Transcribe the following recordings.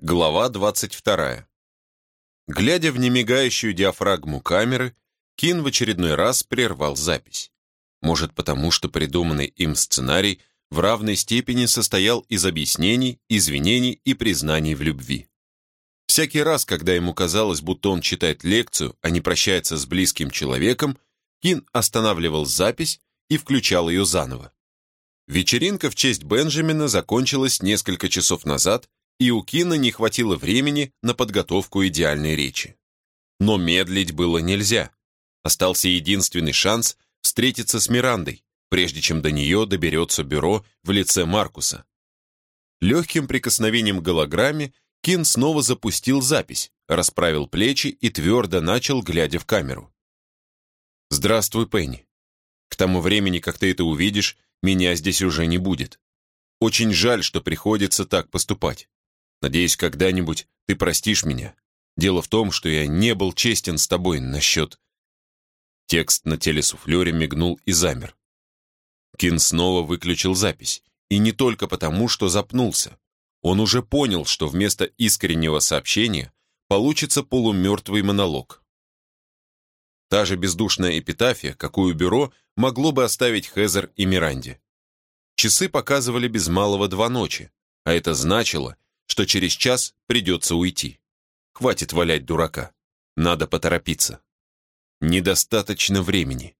Глава 22. Глядя в немигающую диафрагму камеры, Кин в очередной раз прервал запись. Может, потому что придуманный им сценарий в равной степени состоял из объяснений, извинений и признаний в любви. Всякий раз, когда ему казалось, будто он читает лекцию, а не прощается с близким человеком, Кин останавливал запись и включал ее заново. Вечеринка в честь Бенджамина закончилась несколько часов назад, и у Кина не хватило времени на подготовку идеальной речи. Но медлить было нельзя. Остался единственный шанс встретиться с Мирандой, прежде чем до нее доберется бюро в лице Маркуса. Легким прикосновением к голограмме Кин снова запустил запись, расправил плечи и твердо начал, глядя в камеру. «Здравствуй, Пенни. К тому времени, как ты это увидишь, меня здесь уже не будет. Очень жаль, что приходится так поступать. Надеюсь, когда-нибудь ты простишь меня. Дело в том, что я не был честен с тобой насчет...» Текст на телесуфлере мигнул и замер. Кин снова выключил запись. И не только потому, что запнулся. Он уже понял, что вместо искреннего сообщения получится полумертвый монолог. Та же бездушная эпитафия, какую бюро могло бы оставить Хезер и Миранде. Часы показывали без малого два ночи, а это значило, что через час придется уйти. Хватит валять дурака. Надо поторопиться. Недостаточно времени.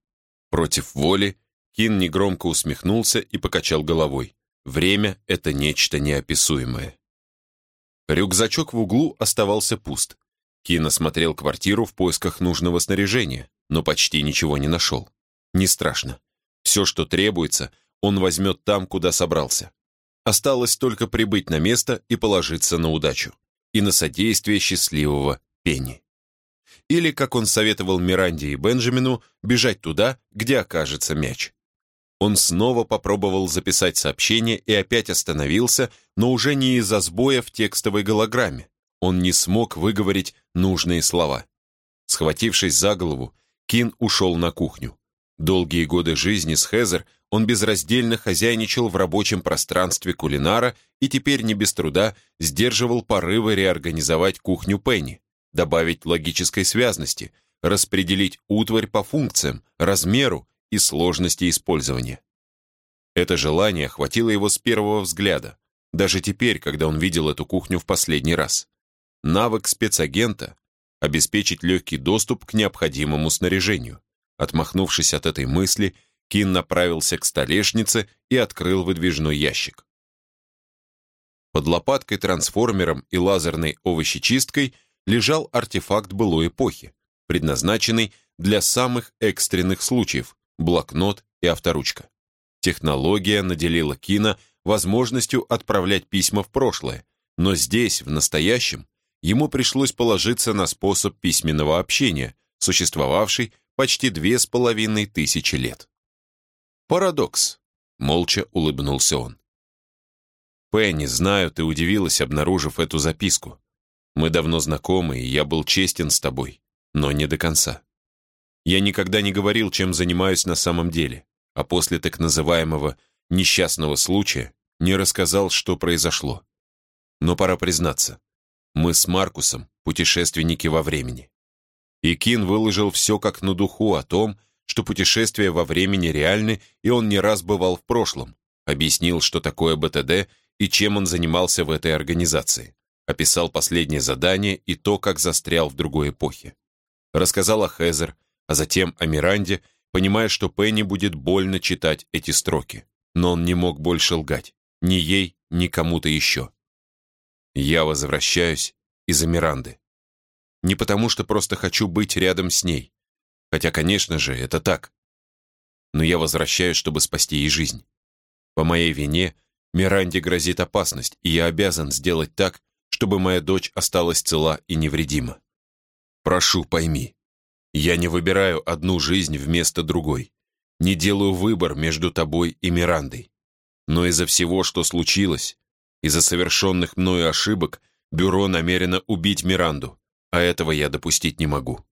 Против воли Кин негромко усмехнулся и покачал головой. Время — это нечто неописуемое. Рюкзачок в углу оставался пуст. Кин осмотрел квартиру в поисках нужного снаряжения, но почти ничего не нашел. Не страшно. Все, что требуется, он возьмет там, куда собрался. Осталось только прибыть на место и положиться на удачу. И на содействие счастливого Пенни. Или, как он советовал Миранде и Бенджамину, бежать туда, где окажется мяч. Он снова попробовал записать сообщение и опять остановился, но уже не из-за сбоя в текстовой голограмме. Он не смог выговорить нужные слова. Схватившись за голову, Кин ушел на кухню. Долгие годы жизни с Хезер он безраздельно хозяйничал в рабочем пространстве кулинара и теперь не без труда сдерживал порывы реорганизовать кухню Пенни, добавить логической связности, распределить утварь по функциям, размеру и сложности использования. Это желание охватило его с первого взгляда, даже теперь, когда он видел эту кухню в последний раз. Навык спецагента — обеспечить легкий доступ к необходимому снаряжению. Отмахнувшись от этой мысли, Кин направился к столешнице и открыл выдвижной ящик. Под лопаткой-трансформером и лазерной овощечисткой лежал артефакт былой эпохи, предназначенный для самых экстренных случаев – блокнот и авторучка. Технология наделила Кина возможностью отправлять письма в прошлое, но здесь, в настоящем, ему пришлось положиться на способ письменного общения, существовавший почти две с половиной тысячи лет. «Парадокс», — молча улыбнулся он. «Пенни, знаю, ты удивилась, обнаружив эту записку. Мы давно знакомы, и я был честен с тобой, но не до конца. Я никогда не говорил, чем занимаюсь на самом деле, а после так называемого «несчастного случая» не рассказал, что произошло. Но пора признаться, мы с Маркусом путешественники во времени. И Кин выложил все как на духу о том, что путешествия во времени реальны, и он не раз бывал в прошлом, объяснил, что такое БТД и чем он занимался в этой организации, описал последнее задание и то, как застрял в другой эпохе. Рассказал о Хезер, а затем о Миранде, понимая, что Пенни будет больно читать эти строки. Но он не мог больше лгать. Ни ей, ни кому-то еще. Я возвращаюсь из-за Миранды. Не потому, что просто хочу быть рядом с ней, Хотя, конечно же, это так. Но я возвращаюсь, чтобы спасти ей жизнь. По моей вине Миранде грозит опасность, и я обязан сделать так, чтобы моя дочь осталась цела и невредима. Прошу, пойми, я не выбираю одну жизнь вместо другой, не делаю выбор между тобой и Мирандой. Но из-за всего, что случилось, из-за совершенных мною ошибок, бюро намерено убить Миранду, а этого я допустить не могу.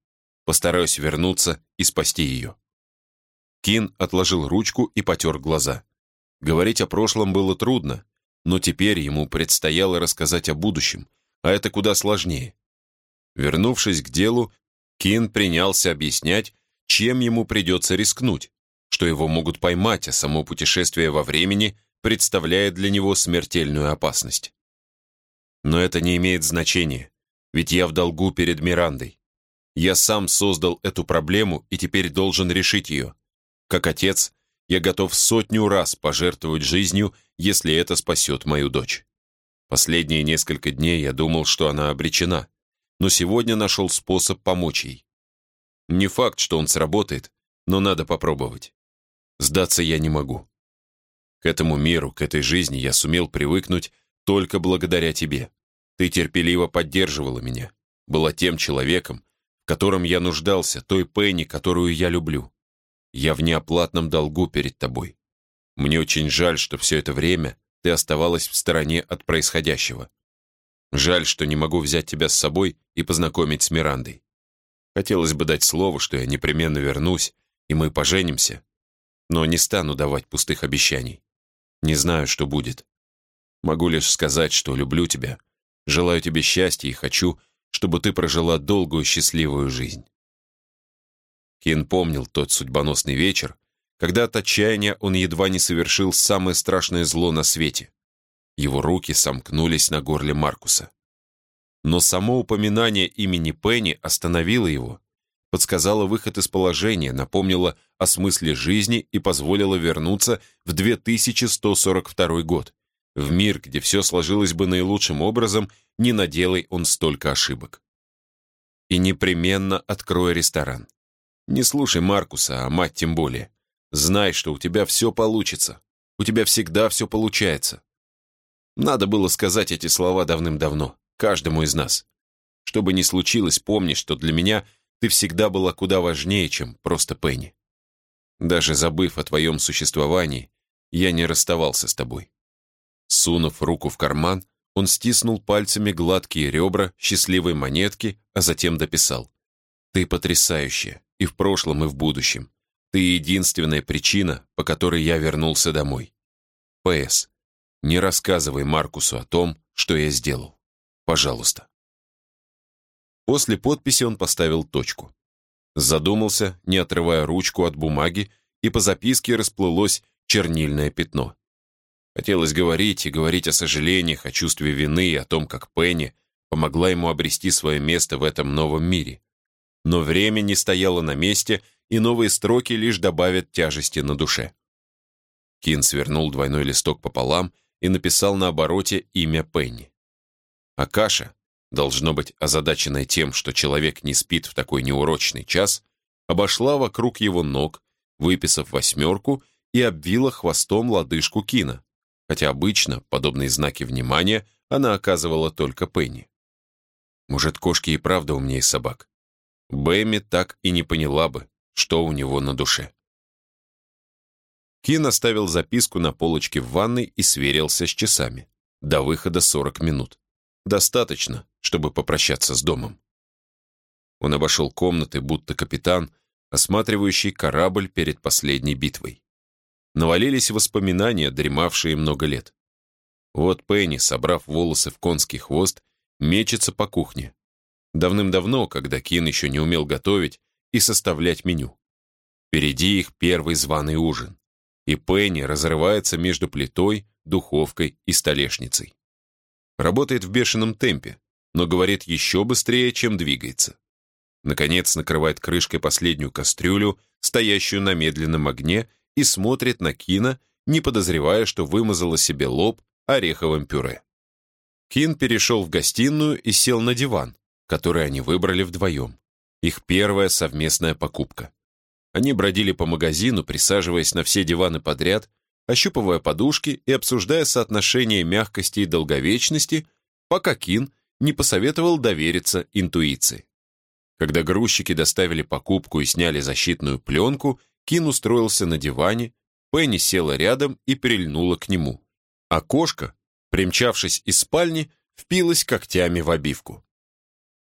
Постараюсь вернуться и спасти ее». Кин отложил ручку и потер глаза. Говорить о прошлом было трудно, но теперь ему предстояло рассказать о будущем, а это куда сложнее. Вернувшись к делу, Кин принялся объяснять, чем ему придется рискнуть, что его могут поймать, а само путешествие во времени представляет для него смертельную опасность. Но это не имеет значения, ведь я в долгу перед Мирандой. Я сам создал эту проблему и теперь должен решить ее. Как отец, я готов сотню раз пожертвовать жизнью, если это спасет мою дочь. Последние несколько дней я думал, что она обречена, но сегодня нашел способ помочь ей. Не факт, что он сработает, но надо попробовать. Сдаться я не могу. К этому миру, к этой жизни я сумел привыкнуть только благодаря тебе. Ты терпеливо поддерживала меня, была тем человеком, котором я нуждался, той Пенни, которую я люблю. Я в неоплатном долгу перед тобой. Мне очень жаль, что все это время ты оставалась в стороне от происходящего. Жаль, что не могу взять тебя с собой и познакомить с Мирандой. Хотелось бы дать слово, что я непременно вернусь, и мы поженимся, но не стану давать пустых обещаний. Не знаю, что будет. Могу лишь сказать, что люблю тебя, желаю тебе счастья и хочу, чтобы ты прожила долгую счастливую жизнь. Кин помнил тот судьбоносный вечер, когда от отчаяния он едва не совершил самое страшное зло на свете. Его руки сомкнулись на горле Маркуса. Но само упоминание имени Пенни остановило его, подсказало выход из положения, напомнило о смысле жизни и позволило вернуться в 2142 год, в мир, где все сложилось бы наилучшим образом, не наделай он столько ошибок. И непременно открой ресторан. Не слушай Маркуса, а мать тем более. Знай, что у тебя все получится. У тебя всегда все получается. Надо было сказать эти слова давным-давно, каждому из нас. Что бы ни случилось, помни, что для меня ты всегда была куда важнее, чем просто Пенни. Даже забыв о твоем существовании, я не расставался с тобой. Сунув руку в карман, он стиснул пальцами гладкие ребра счастливой монетки, а затем дописал. «Ты потрясающая, и в прошлом, и в будущем. Ты единственная причина, по которой я вернулся домой. П.С. Не рассказывай Маркусу о том, что я сделал. Пожалуйста. После подписи он поставил точку. Задумался, не отрывая ручку от бумаги, и по записке расплылось чернильное пятно. Хотелось говорить и говорить о сожалениях, о чувстве вины и о том, как Пенни помогла ему обрести свое место в этом новом мире. Но время не стояло на месте, и новые строки лишь добавят тяжести на душе. Кин свернул двойной листок пополам и написал на обороте имя Пенни. Акаша, должно быть озадаченная тем, что человек не спит в такой неурочный час, обошла вокруг его ног, выписав восьмерку и обвила хвостом лодыжку Кина, хотя обычно подобные знаки внимания она оказывала только Пенни. Может, кошки и правда умнее собак. Бэмми так и не поняла бы, что у него на душе. Кин оставил записку на полочке в ванной и сверился с часами. До выхода 40 минут. Достаточно, чтобы попрощаться с домом. Он обошел комнаты, будто капитан, осматривающий корабль перед последней битвой. Навалились воспоминания, дремавшие много лет. Вот Пенни, собрав волосы в конский хвост, мечется по кухне. Давным-давно, когда Кин еще не умел готовить, и составлять меню. Впереди их первый званый ужин, и Пенни разрывается между плитой, духовкой и столешницей. Работает в бешеном темпе, но говорит еще быстрее, чем двигается. Наконец накрывает крышкой последнюю кастрюлю, стоящую на медленном огне, и смотрит на Кина, не подозревая, что вымазала себе лоб ореховым пюре. Кин перешел в гостиную и сел на диван, который они выбрали вдвоем. Их первая совместная покупка. Они бродили по магазину, присаживаясь на все диваны подряд, ощупывая подушки и обсуждая соотношение мягкости и долговечности, пока Кин не посоветовал довериться интуиции. Когда грузчики доставили покупку и сняли защитную пленку, Кин устроился на диване, Пенни села рядом и прильнула к нему. А кошка, примчавшись из спальни, впилась когтями в обивку.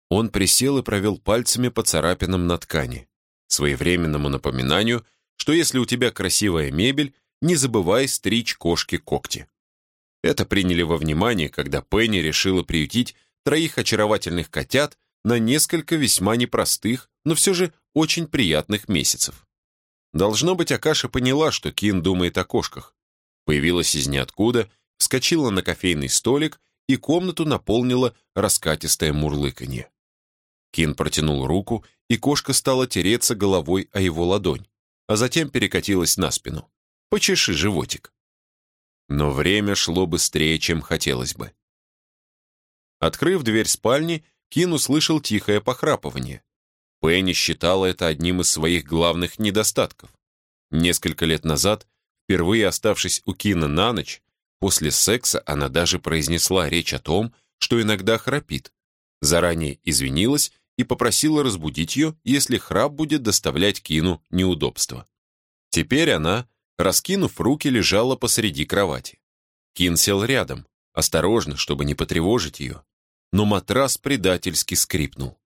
Он присел и провел пальцами по царапинам на ткани, своевременному напоминанию, что если у тебя красивая мебель, не забывай стричь кошке когти. Это приняли во внимание, когда Пенни решила приютить троих очаровательных котят на несколько весьма непростых, но все же очень приятных месяцев. Должно быть, Акаша поняла, что Кин думает о кошках. Появилась из ниоткуда, вскочила на кофейный столик и комнату наполнила раскатистое мурлыканье. Кин протянул руку, и кошка стала тереться головой о его ладонь, а затем перекатилась на спину. «Почеши животик». Но время шло быстрее, чем хотелось бы. Открыв дверь спальни, Кин услышал тихое похрапывание. Пенни считала это одним из своих главных недостатков. Несколько лет назад, впервые оставшись у Кина на ночь, после секса она даже произнесла речь о том, что иногда храпит. Заранее извинилась и попросила разбудить ее, если храп будет доставлять Кину неудобства. Теперь она, раскинув руки, лежала посреди кровати. Кин сел рядом, осторожно, чтобы не потревожить ее, но матрас предательски скрипнул.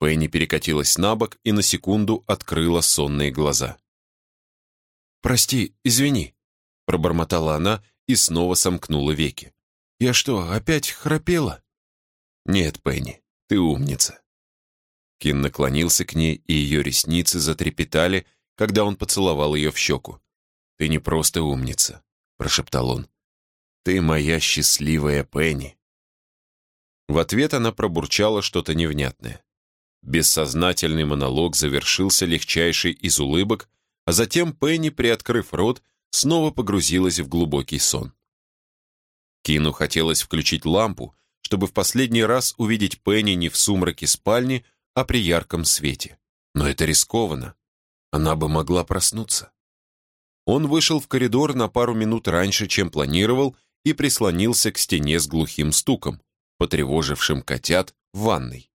Пенни перекатилась на бок и на секунду открыла сонные глаза. «Прости, извини», — пробормотала она и снова сомкнула веки. «Я что, опять храпела?» «Нет, Пенни, ты умница». Кин наклонился к ней, и ее ресницы затрепетали, когда он поцеловал ее в щеку. «Ты не просто умница», — прошептал он. «Ты моя счастливая Пенни». В ответ она пробурчала что-то невнятное. Бессознательный монолог завершился легчайшей из улыбок, а затем Пенни, приоткрыв рот, снова погрузилась в глубокий сон. Кину хотелось включить лампу, чтобы в последний раз увидеть Пенни не в сумраке спальни, а при ярком свете. Но это рискованно. Она бы могла проснуться. Он вышел в коридор на пару минут раньше, чем планировал, и прислонился к стене с глухим стуком, потревожившим котят в ванной.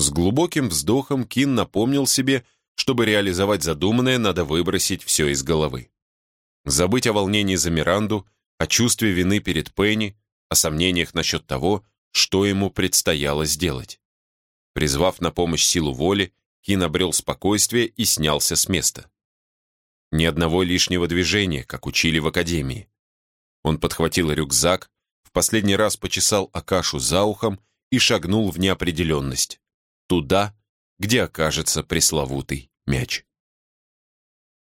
С глубоким вздохом Кин напомнил себе, чтобы реализовать задуманное, надо выбросить все из головы. Забыть о волнении за Миранду, о чувстве вины перед Пенни, о сомнениях насчет того, что ему предстояло сделать. Призвав на помощь силу воли, Кин обрел спокойствие и снялся с места. Ни одного лишнего движения, как учили в академии. Он подхватил рюкзак, в последний раз почесал Акашу за ухом и шагнул в неопределенность. Туда, где окажется пресловутый мяч.